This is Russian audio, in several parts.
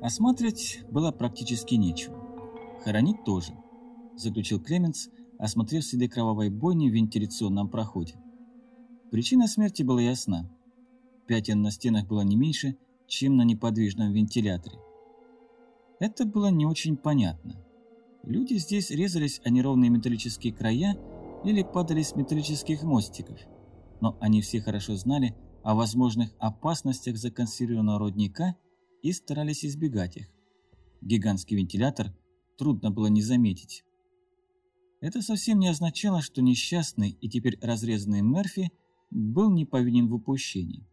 Осматривать было практически нечего. Хоронить тоже, заключил Клеменс, осмотрев следы кровавой бойни в вентиляционном проходе. Причина смерти была ясна. Пятен на стенах было не меньше, чем на неподвижном вентиляторе. Это было не очень понятно. Люди здесь резались о неровные металлические края или падали с металлических мостиков, но они все хорошо знали о возможных опасностях законсервированного родника и старались избегать их. Гигантский вентилятор трудно было не заметить. Это совсем не означало, что несчастный и теперь разрезанный Мерфи был не повинен в упущении.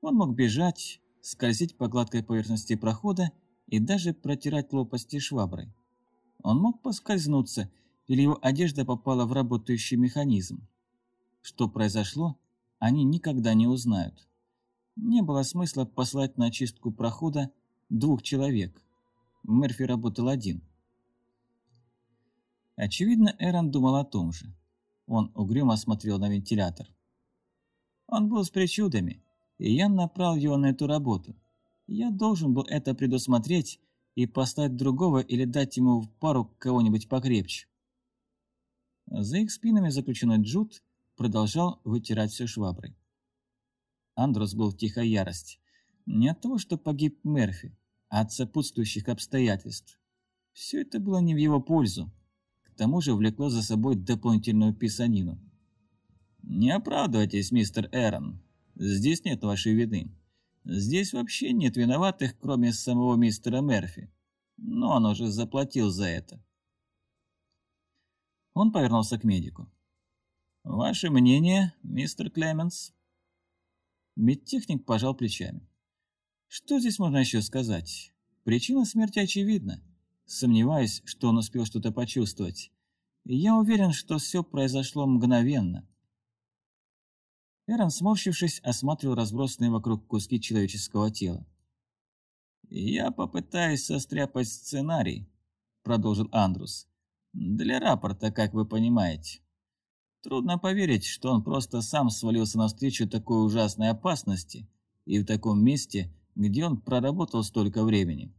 Он мог бежать, скользить по гладкой поверхности прохода и даже протирать лопасти шваброй. Он мог поскользнуться, или его одежда попала в работающий механизм. Что произошло, они никогда не узнают. Не было смысла послать на очистку прохода двух человек. Мерфи работал один. Очевидно, Эрон думал о том же. Он угрюмо смотрел на вентилятор. Он был с причудами, и я направил его на эту работу. Я должен был это предусмотреть и послать другого или дать ему в пару кого-нибудь покрепче. За их спинами заключенный Джуд продолжал вытирать все шваброй. Андрос был в тихой ярости. Не от того, что погиб Мерфи, а от сопутствующих обстоятельств. Все это было не в его пользу. К тому же влекло за собой дополнительную писанину. «Не оправдывайтесь, мистер Эрон. Здесь нет вашей вины. Здесь вообще нет виноватых, кроме самого мистера Мерфи. Но он уже заплатил за это». Он повернулся к медику. «Ваше мнение, мистер Клеменс?» Медтехник пожал плечами. Что здесь можно еще сказать? Причина смерти очевидна. Сомневаюсь, что он успел что-то почувствовать. я уверен, что все произошло мгновенно. Эрон, сморщившись, осматривал разбросанные вокруг куски человеческого тела. «Я попытаюсь состряпать сценарий», — продолжил Андрус. «Для рапорта, как вы понимаете. Трудно поверить, что он просто сам свалился навстречу такой ужасной опасности и в таком месте, где он проработал столько времени.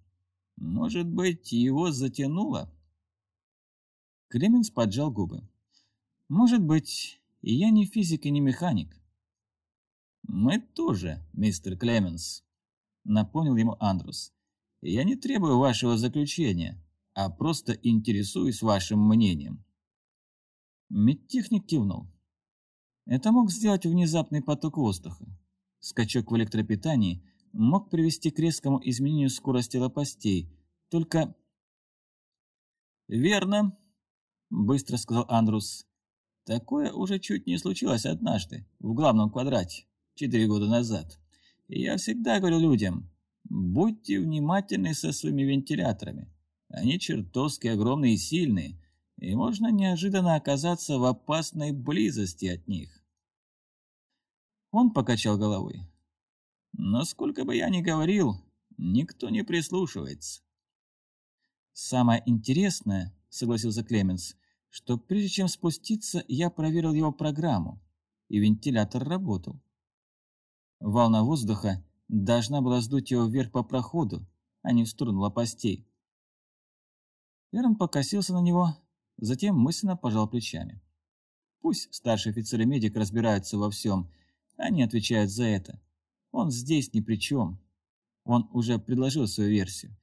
Может быть, его затянуло? Клеменс поджал губы. Может быть, и я не физик и не механик. Мы тоже, мистер Клеменс, напомнил ему Андрус. Я не требую вашего заключения, а просто интересуюсь вашим мнением. Медтехник кивнул. Это мог сделать внезапный поток воздуха. Скачок в электропитании мог привести к резкому изменению скорости лопастей, только... «Верно», — быстро сказал Андрус. «Такое уже чуть не случилось однажды, в главном квадрате, четыре года назад. И я всегда говорю людям, будьте внимательны со своими вентиляторами. Они чертовски огромные и сильные, и можно неожиданно оказаться в опасной близости от них. Он покачал головой. Но сколько бы я ни говорил, никто не прислушивается. Самое интересное, согласился Клеменс, что прежде чем спуститься, я проверил его программу, и вентилятор работал. Волна воздуха должна была сдуть его вверх по проходу, а не в сторону лопастей. Эрн покосился на него, Затем мысленно пожал плечами. Пусть старший офицер и медик разбираются во всем, они отвечают за это. Он здесь ни при чем. Он уже предложил свою версию.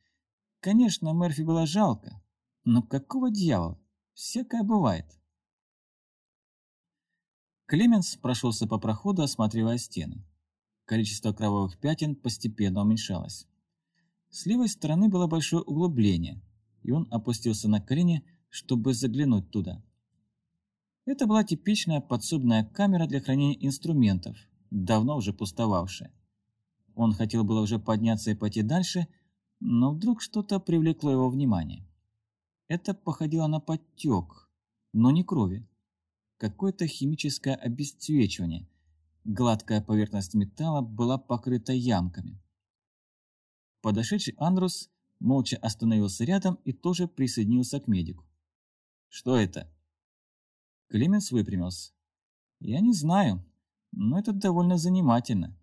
Конечно, Мерфи было жалко, но какого дьявола? Всякое бывает. Клеменс прошелся по проходу, осматривая стены. Количество кровавых пятен постепенно уменьшалось. С левой стороны было большое углубление, и он опустился на колени, чтобы заглянуть туда. Это была типичная подсобная камера для хранения инструментов, давно уже пустовавшая. Он хотел было уже подняться и пойти дальше, но вдруг что-то привлекло его внимание. Это походило на подтек, но не крови. Какое-то химическое обесцвечивание. Гладкая поверхность металла была покрыта ямками. Подошедший Андрус молча остановился рядом и тоже присоединился к медику. Что это? Клеменс выпрямился. Я не знаю, но это довольно занимательно.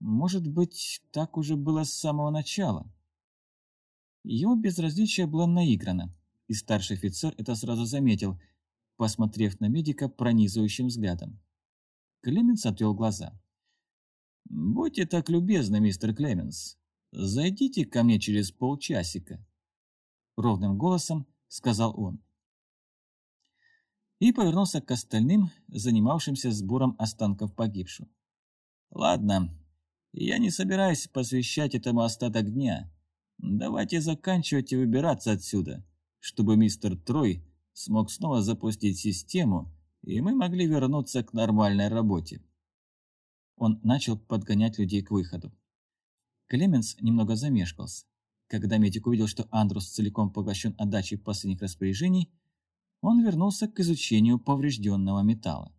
Может быть, так уже было с самого начала. Его безразличие было наиграно, и старший офицер это сразу заметил, посмотрев на медика пронизывающим взглядом. Клеменс отвел глаза. «Будьте так любезны, мистер Клеменс, зайдите ко мне через полчасика», — ровным голосом сказал он. И повернулся к остальным, занимавшимся сбором останков погибших. «Ладно, я не собираюсь посвящать этому остаток дня. Давайте заканчивать и выбираться отсюда, чтобы мистер Трой смог снова запустить систему, и мы могли вернуться к нормальной работе. Он начал подгонять людей к выходу. Клеменс немного замешкался. Когда медик увидел, что Андрус целиком поглощен отдачей последних распоряжений, он вернулся к изучению поврежденного металла.